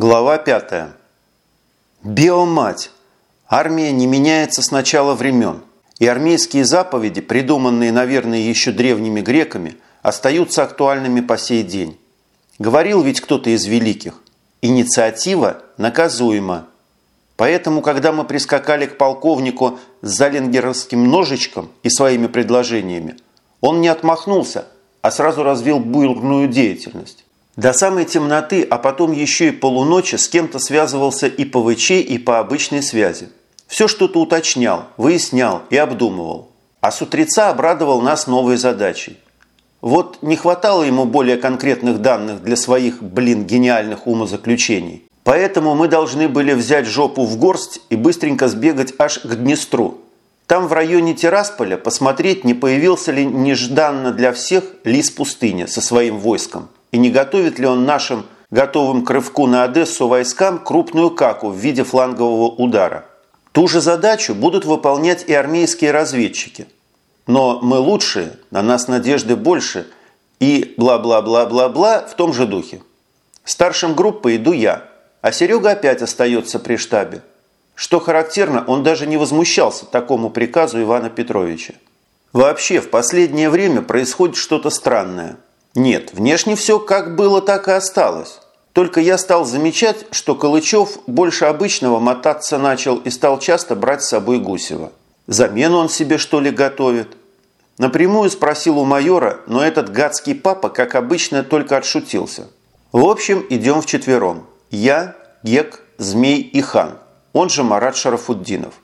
Глава 5. Биомать! Армия не меняется с начала времен, и армейские заповеди, придуманные, наверное, еще древними греками, остаются актуальными по сей день. Говорил ведь кто-то из великих, инициатива наказуема. Поэтому, когда мы прискакали к полковнику с залингеровским ножичком и своими предложениями, он не отмахнулся, а сразу развил бурную деятельность. До самой темноты, а потом еще и полуночи с кем-то связывался и по ВЧ, и по обычной связи. Все что-то уточнял, выяснял и обдумывал. А с утреца обрадовал нас новой задачей. Вот не хватало ему более конкретных данных для своих, блин, гениальных умозаключений. Поэтому мы должны были взять жопу в горсть и быстренько сбегать аж к Днестру. Там в районе Террасполя посмотреть, не появился ли нежданно для всех лис пустыни со своим войском и не готовит ли он нашим готовым к рывку на Одессу войскам крупную каку в виде флангового удара. Ту же задачу будут выполнять и армейские разведчики. Но мы лучшие, на нас надежды больше и бла-бла-бла-бла-бла в том же духе. Старшим группы иду я, а Серега опять остается при штабе. Что характерно, он даже не возмущался такому приказу Ивана Петровича. Вообще, в последнее время происходит что-то странное – нет, внешне все как было, так и осталось. Только я стал замечать, что Калычев больше обычного мотаться начал и стал часто брать с собой Гусева. Замену он себе что ли готовит? Напрямую спросил у майора, но этот гадский папа, как обычно, только отшутился. В общем, идем вчетвером. Я, Гек, Змей и Хан, он же Марат Шарафуддинов.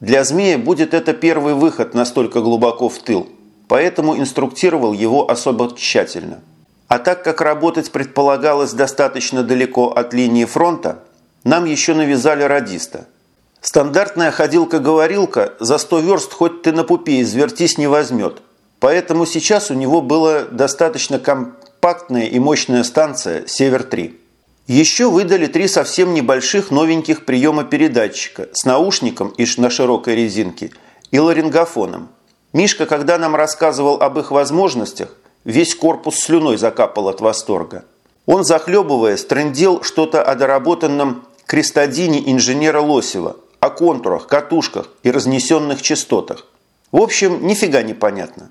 Для Змея будет это первый выход настолько глубоко в тыл – поэтому инструктировал его особо тщательно. А так как работать предполагалось достаточно далеко от линии фронта, нам еще навязали радиста. Стандартная ходилка-говорилка за 100 верст хоть ты на пупе извертись не возьмет, поэтому сейчас у него была достаточно компактная и мощная станция «Север-3». Еще выдали три совсем небольших новеньких приема передатчика с наушником и на широкой резинке и ларингофоном – Мишка, когда нам рассказывал об их возможностях, весь корпус слюной закапал от восторга. Он, захлебываясь, трендел что-то о доработанном крестодине инженера Лосева, о контурах, катушках и разнесенных частотах. В общем, нифига не понятно.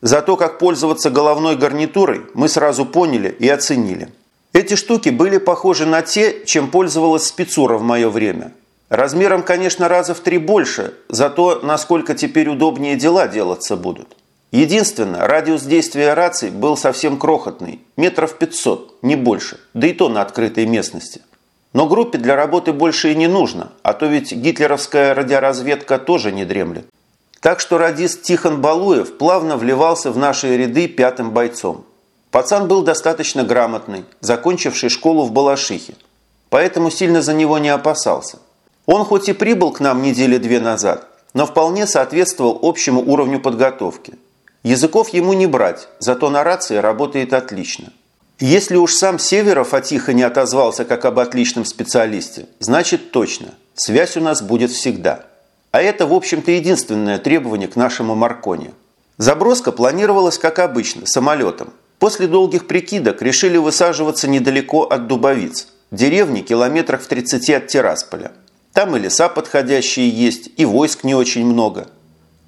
Зато как пользоваться головной гарнитурой мы сразу поняли и оценили. Эти штуки были похожи на те, чем пользовалась спецура в мое время – Размером, конечно, раза в три больше, зато насколько теперь удобнее дела делаться будут. Единственное, радиус действия раций был совсем крохотный, метров 500, не больше, да и то на открытой местности. Но группе для работы больше и не нужно, а то ведь гитлеровская радиоразведка тоже не дремлет. Так что радист Тихон Балуев плавно вливался в наши ряды пятым бойцом. Пацан был достаточно грамотный, закончивший школу в Балашихе, поэтому сильно за него не опасался – он хоть и прибыл к нам недели две назад, но вполне соответствовал общему уровню подготовки. Языков ему не брать, зато на рации работает отлично. Если уж сам Северов о Тихоне отозвался как об отличном специалисте, значит точно, связь у нас будет всегда. А это, в общем-то, единственное требование к нашему Марконе. Заброска планировалась, как обычно, самолетом. После долгих прикидок решили высаживаться недалеко от Дубовиц, деревни километрах в 30 от Тирасполя. Там и леса подходящие есть, и войск не очень много.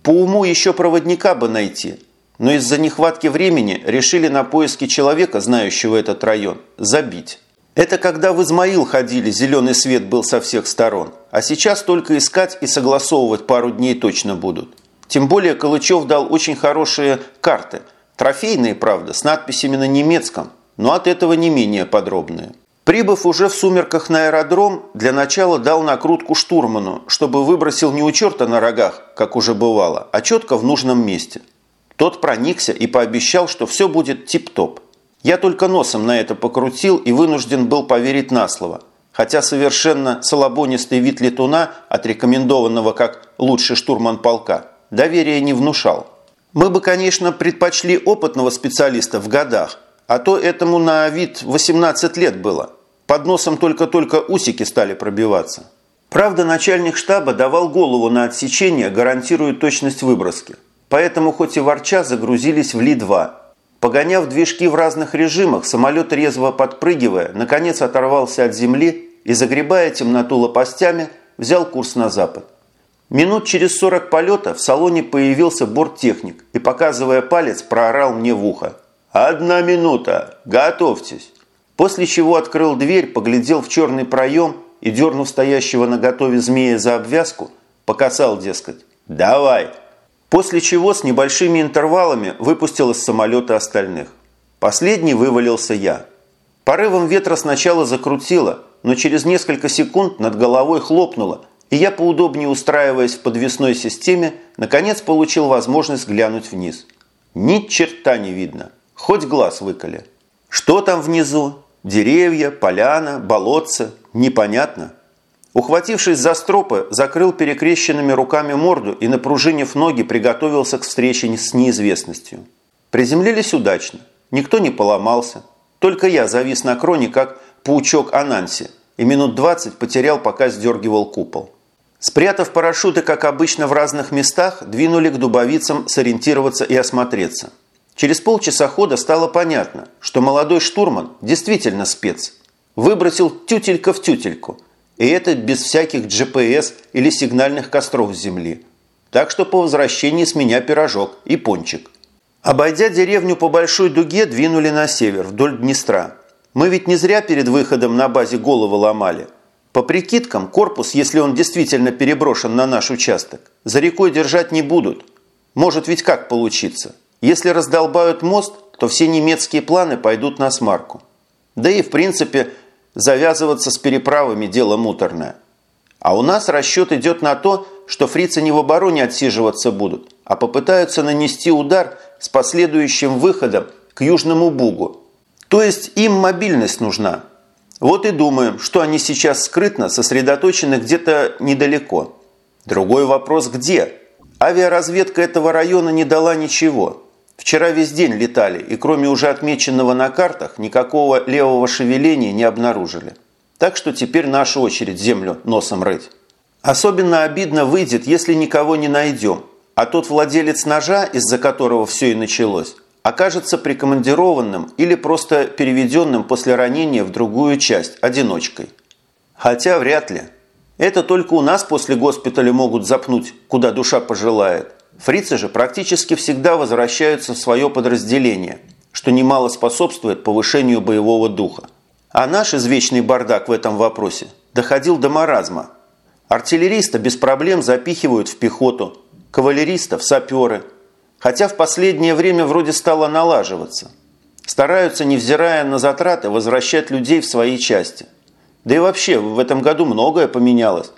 По уму еще проводника бы найти, но из-за нехватки времени решили на поиски человека, знающего этот район, забить. Это когда в Измаил ходили, зеленый свет был со всех сторон, а сейчас только искать и согласовывать пару дней точно будут. Тем более Калычев дал очень хорошие карты, трофейные, правда, с надписями на немецком, но от этого не менее подробные. Прибыв уже в сумерках на аэродром, для начала дал накрутку штурману, чтобы выбросил не у черта на рогах, как уже бывало, а четко в нужном месте. Тот проникся и пообещал, что все будет тип-топ. Я только носом на это покрутил и вынужден был поверить на слово, хотя совершенно салабонистый вид летуна, отрекомендованного как лучший штурман полка, доверия не внушал. Мы бы, конечно, предпочли опытного специалиста в годах, а то этому на вид 18 лет было. Под носом только-только усики стали пробиваться. Правда, начальник штаба давал голову на отсечение, гарантируя точность выброски. Поэтому хоть и ворча загрузились в Ли-2. Погоняв движки в разных режимах, самолет, резво подпрыгивая, наконец оторвался от земли и, загребая темноту лопастями, взял курс на запад. Минут через 40 полета в салоне появился борттехник и, показывая палец, проорал мне в ухо. «Одна минута! Готовьтесь!» После чего открыл дверь, поглядел в черный проем и, дернув стоящего на готове змея за обвязку, покасал, дескать, «Давай!» После чего с небольшими интервалами выпустил из самолета остальных. Последний вывалился я. Порывом ветра сначала закрутило, но через несколько секунд над головой хлопнуло, и я, поудобнее устраиваясь в подвесной системе, наконец получил возможность глянуть вниз. Ни черта не видно, хоть глаз выколи. Что там внизу? Деревья, поляна, болотце? Непонятно. Ухватившись за стропы, закрыл перекрещенными руками морду и, напружинив ноги, приготовился к встрече с неизвестностью. Приземлились удачно. Никто не поломался. Только я завис на кроне, как паучок Ананси, и минут 20 потерял, пока сдергивал купол. Спрятав парашюты, как обычно, в разных местах, двинули к дубовицам сориентироваться и осмотреться. Через полчаса хода стало понятно, что молодой штурман действительно спец. Выбросил тютелька в тютельку – и это без всяких GPS или сигнальных костров с земли. Так что по возвращении с меня пирожок и пончик. Обойдя деревню по большой дуге, двинули на север, вдоль Днестра. Мы ведь не зря перед выходом на базе головы ломали. По прикидкам, корпус, если он действительно переброшен на наш участок, за рекой держать не будут. Может ведь как получиться? Если раздолбают мост, то все немецкие планы пойдут на смарку. Да и, в принципе, Завязываться с переправами – дело муторное. А у нас расчет идет на то, что фрицы не в обороне отсиживаться будут, а попытаются нанести удар с последующим выходом к Южному Бугу. То есть им мобильность нужна. Вот и думаем, что они сейчас скрытно сосредоточены где-то недалеко. Другой вопрос – где? Авиаразведка этого района не дала ничего. Вчера весь день летали, и кроме уже отмеченного на картах, никакого левого шевеления не обнаружили. Так что теперь наша очередь землю носом рыть. Особенно обидно выйдет, если никого не найдем, а тот владелец ножа, из-за которого все и началось, окажется прикомандированным или просто переведенным после ранения в другую часть, одиночкой. Хотя вряд ли. Это только у нас после госпиталя могут запнуть, куда душа пожелает. Фрицы же практически всегда возвращаются в свое подразделение, что немало способствует повышению боевого духа. А наш извечный бардак в этом вопросе доходил до маразма. Артиллериста без проблем запихивают в пехоту, кавалериста в саперы. Хотя в последнее время вроде стало налаживаться. Стараются, невзирая на затраты, возвращать людей в свои части. Да и вообще, в этом году многое поменялось.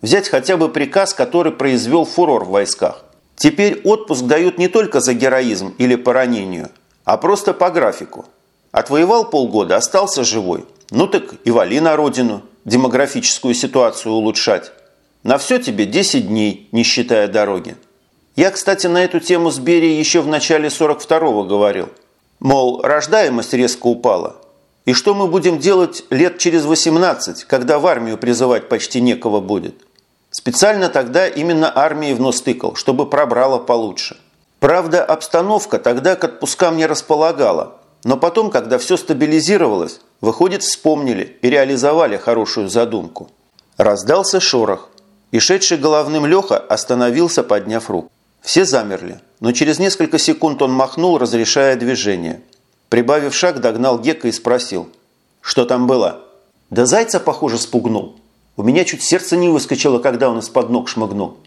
Взять хотя бы приказ, который произвел фурор в войсках. Теперь отпуск дают не только за героизм или по ранению, а просто по графику. Отвоевал полгода, остался живой. Ну так и вали на родину, демографическую ситуацию улучшать. На все тебе 10 дней, не считая дороги. Я, кстати, на эту тему с Берией еще в начале 42-го говорил. Мол, рождаемость резко упала. И что мы будем делать лет через 18, когда в армию призывать почти некого будет? Специально тогда именно армии в нос тыкал, чтобы пробрало получше. Правда, обстановка тогда к отпускам не располагала, но потом, когда все стабилизировалось, выходит, вспомнили и реализовали хорошую задумку. Раздался шорох, и шедший головным Леха остановился, подняв руку. Все замерли, но через несколько секунд он махнул, разрешая движение. Прибавив шаг, догнал Гека и спросил, что там было. «Да зайца, похоже, спугнул», у меня чуть сердце не выскочило, когда он из-под ног шмыгнул.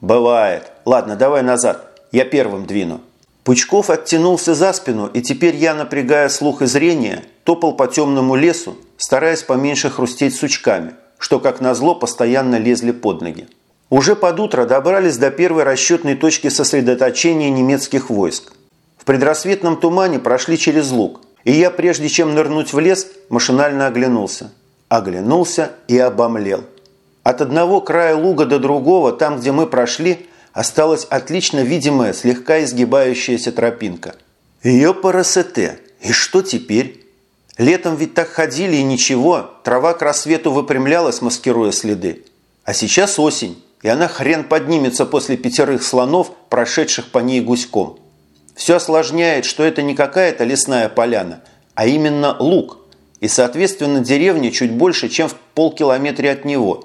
«Бывает. Ладно, давай назад. Я первым двину». Пучков оттянулся за спину, и теперь я, напрягая слух и зрение, топал по темному лесу, стараясь поменьше хрустеть сучками, что, как назло, постоянно лезли под ноги. Уже под утро добрались до первой расчетной точки сосредоточения немецких войск. В предрассветном тумане прошли через луг, и я, прежде чем нырнуть в лес, машинально оглянулся – оглянулся и обомлел. От одного края луга до другого, там, где мы прошли, осталась отлично видимая, слегка изгибающаяся тропинка. Ее парасете. И что теперь? Летом ведь так ходили и ничего, трава к рассвету выпрямлялась, маскируя следы. А сейчас осень, и она хрен поднимется после пятерых слонов, прошедших по ней гуськом. все осложняет, что это не какая-то лесная поляна, а именно луг. И, соответственно, деревня чуть больше, чем в полкилометре от него.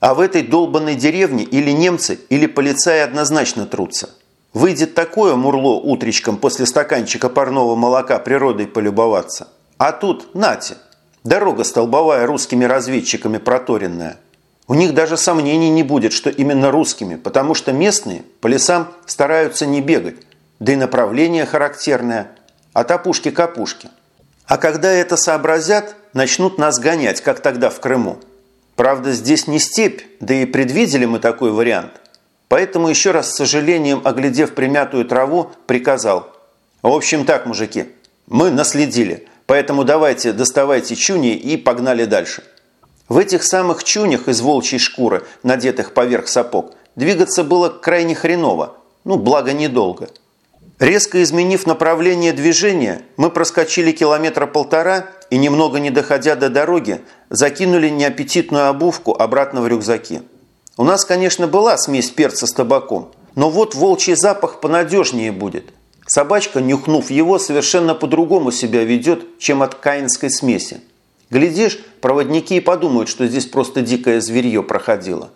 А в этой долбанной деревне или немцы, или полицаи однозначно трутся. Выйдет такое мурло утречком после стаканчика парного молока природой полюбоваться. А тут, нате, дорога столбовая русскими разведчиками проторенная. У них даже сомнений не будет, что именно русскими, потому что местные по лесам стараются не бегать, да и направление характерное, от опушки к опушке. А когда это сообразят, начнут нас гонять, как тогда в Крыму. Правда, здесь не степь, да и предвидели мы такой вариант. Поэтому еще раз с сожалением, оглядев примятую траву, приказал. В общем так, мужики, мы наследили, поэтому давайте доставайте чуни и погнали дальше. В этих самых чунях из волчьей шкуры, надетых поверх сапог, двигаться было крайне хреново, ну, благо недолго – Резко изменив направление движения, мы проскочили километра полтора и, немного не доходя до дороги, закинули неаппетитную обувку обратно в рюкзаки. У нас, конечно, была смесь перца с табаком, но вот волчий запах понадежнее будет. Собачка, нюхнув его, совершенно по-другому себя ведет, чем от каинской смеси. Глядишь, проводники и подумают, что здесь просто дикое зверье проходило.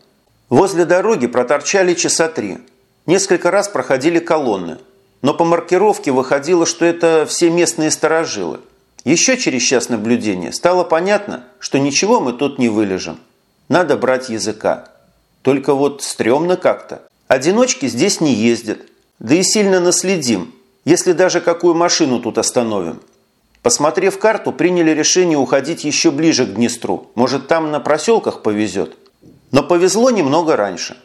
Возле дороги проторчали часа три. Несколько раз проходили колонны – но по маркировке выходило, что это все местные сторожилы. Еще через час наблюдения стало понятно, что ничего мы тут не вылежим. Надо брать языка. Только вот стрёмно как-то. Одиночки здесь не ездят. Да и сильно наследим, если даже какую машину тут остановим. Посмотрев карту, приняли решение уходить еще ближе к Днестру. Может, там на проселках повезет. Но повезло немного раньше.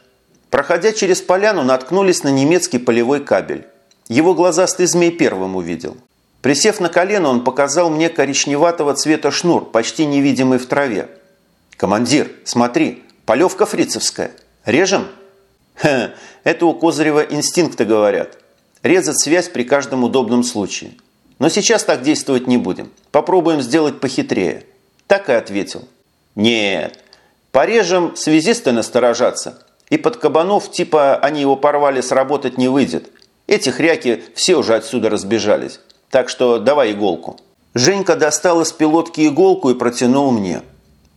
Проходя через поляну, наткнулись на немецкий полевой кабель. Его глазастый змей первым увидел. Присев на колено, он показал мне коричневатого цвета шнур, почти невидимый в траве. «Командир, смотри, полевка фрицевская. Режем?» Ха, это у Козырева инстинкты говорят. Резать связь при каждом удобном случае. Но сейчас так действовать не будем. Попробуем сделать похитрее. Так и ответил. Нет, порежем, связисты насторожатся. И под кабанов, типа они его порвали, сработать не выйдет. Эти хряки все уже отсюда разбежались. Так что давай иголку». Женька достал из пилотки иголку и протянул мне.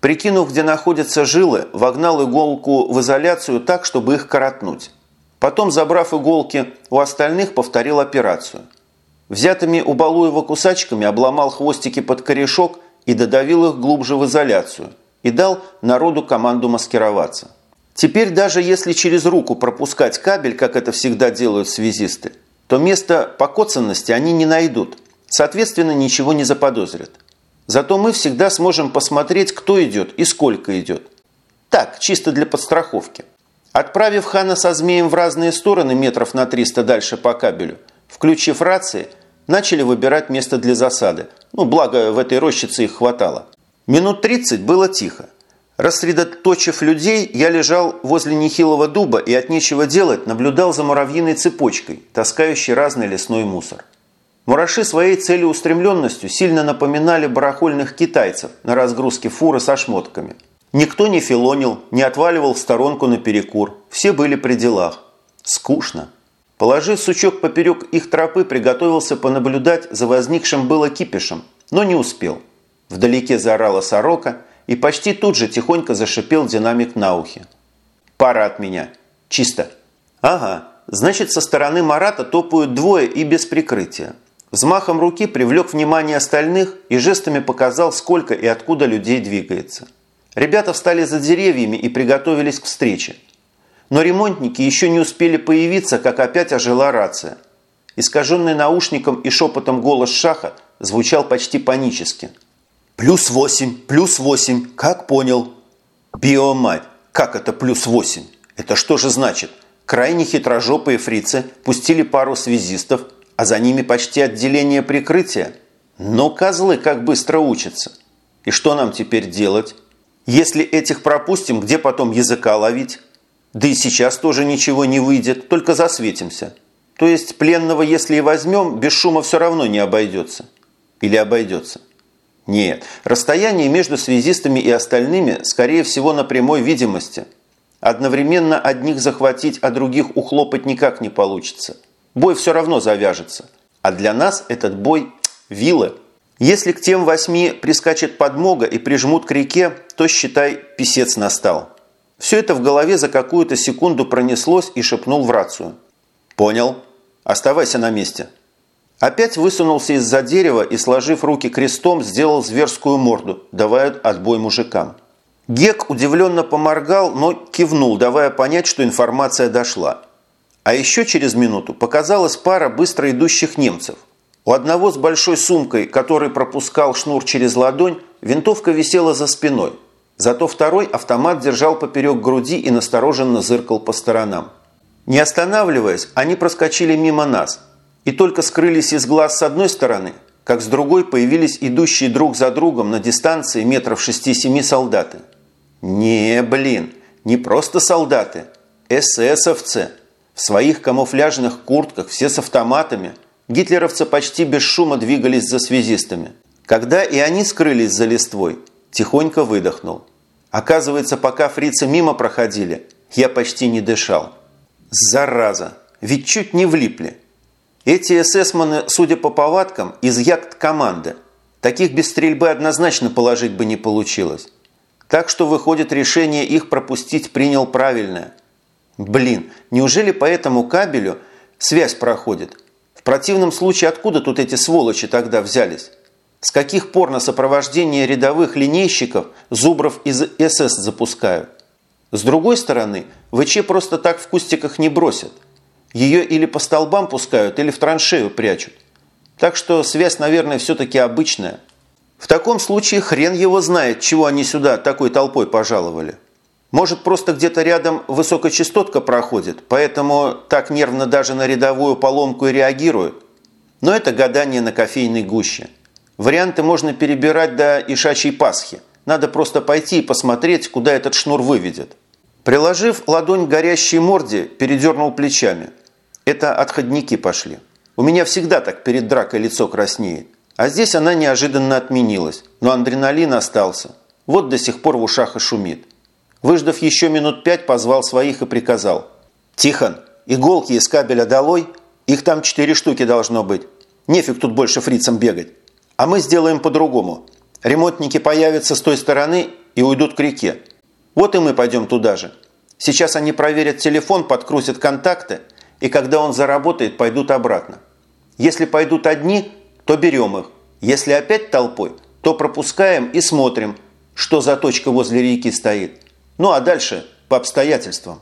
Прикинув, где находятся жилы, вогнал иголку в изоляцию так, чтобы их коротнуть. Потом, забрав иголки, у остальных повторил операцию. Взятыми у Балуева кусачками обломал хвостики под корешок и додавил их глубже в изоляцию. И дал народу команду маскироваться. Теперь даже если через руку пропускать кабель, как это всегда делают связисты, то место покоцанности они не найдут, соответственно, ничего не заподозрят. Зато мы всегда сможем посмотреть, кто идет и сколько идет. Так, чисто для подстраховки. Отправив Хана со змеем в разные стороны метров на 300 дальше по кабелю, включив рации, начали выбирать место для засады. Ну, благо в этой рощице их хватало. Минут 30 было тихо. Рассредоточив людей, я лежал возле нехилого дуба и от нечего делать наблюдал за муравьиной цепочкой, таскающей разный лесной мусор. Мураши своей целеустремленностью сильно напоминали барахольных китайцев на разгрузке фуры со шмотками. Никто не филонил, не отваливал в сторонку на перекур. Все были при делах. Скучно. Положив сучок поперек их тропы, приготовился понаблюдать за возникшим было кипишем, но не успел. Вдалеке заорала сорока – и почти тут же тихонько зашипел динамик на ухе. «Пара от меня. Чисто». «Ага, значит, со стороны Марата топают двое и без прикрытия». Взмахом руки привлек внимание остальных и жестами показал, сколько и откуда людей двигается. Ребята встали за деревьями и приготовились к встрече. Но ремонтники еще не успели появиться, как опять ожила рация. Искаженный наушником и шепотом голос Шаха звучал почти панически – Плюс восемь, плюс восемь, как понял? Биомать, как это плюс восемь? Это что же значит? Крайне хитрожопые фрицы пустили пару связистов, а за ними почти отделение прикрытия. Но козлы как быстро учатся. И что нам теперь делать? Если этих пропустим, где потом языка ловить? Да и сейчас тоже ничего не выйдет, только засветимся. То есть пленного, если и возьмем, без шума все равно не обойдется. Или обойдется. Нет, расстояние между связистами и остальными, скорее всего, на прямой видимости. Одновременно одних захватить, а других ухлопать никак не получится. Бой все равно завяжется. А для нас этот бой – вилы. Если к тем восьми прискачет подмога и прижмут к реке, то, считай, писец настал. Все это в голове за какую-то секунду пронеслось и шепнул в рацию. «Понял. Оставайся на месте». Опять высунулся из-за дерева и, сложив руки крестом, сделал зверскую морду, давая отбой мужикам. Гек удивленно поморгал, но кивнул, давая понять, что информация дошла. А еще через минуту показалась пара быстро идущих немцев. У одного с большой сумкой, который пропускал шнур через ладонь, винтовка висела за спиной. Зато второй автомат держал поперек груди и настороженно зыркал по сторонам. Не останавливаясь, они проскочили мимо нас и только скрылись из глаз с одной стороны, как с другой появились идущие друг за другом на дистанции метров 6-7 солдаты. Не, блин, не просто солдаты, эсэсовцы. В своих камуфляжных куртках, все с автоматами. Гитлеровцы почти без шума двигались за связистами. Когда и они скрылись за листвой, тихонько выдохнул. Оказывается, пока фрицы мимо проходили, я почти не дышал. Зараза! Ведь чуть не влипли. Эти эсэсманы, судя по повадкам, из яхт-команды. Таких без стрельбы однозначно положить бы не получилось. Так что, выходит, решение их пропустить принял правильное. Блин, неужели по этому кабелю связь проходит? В противном случае откуда тут эти сволочи тогда взялись? С каких пор на сопровождение рядовых линейщиков зубров из СС запускают? С другой стороны, ВЧ просто так в кустиках не бросят. Ее или по столбам пускают, или в траншею прячут. Так что связь, наверное, все-таки обычная. В таком случае хрен его знает, чего они сюда такой толпой пожаловали. Может, просто где-то рядом высокочастотка проходит, поэтому так нервно даже на рядовую поломку и реагируют. Но это гадание на кофейной гуще. Варианты можно перебирать до Ишачьей Пасхи. Надо просто пойти и посмотреть, куда этот шнур выведет. Приложив ладонь к горящей морде, передернул плечами. Это отходники пошли. У меня всегда так перед дракой лицо краснеет. А здесь она неожиданно отменилась, но адреналин остался. Вот до сих пор в ушах и шумит. Выждав еще минут пять, позвал своих и приказал. «Тихон, иголки из кабеля долой? Их там четыре штуки должно быть. Нефиг тут больше фрицам бегать. А мы сделаем по-другому. Ремонтники появятся с той стороны и уйдут к реке. Вот и мы пойдем туда же. Сейчас они проверят телефон, подкрутят контакты, и когда он заработает, пойдут обратно. Если пойдут одни, то берем их. Если опять толпой, то пропускаем и смотрим, что за точка возле реки стоит. Ну а дальше по обстоятельствам.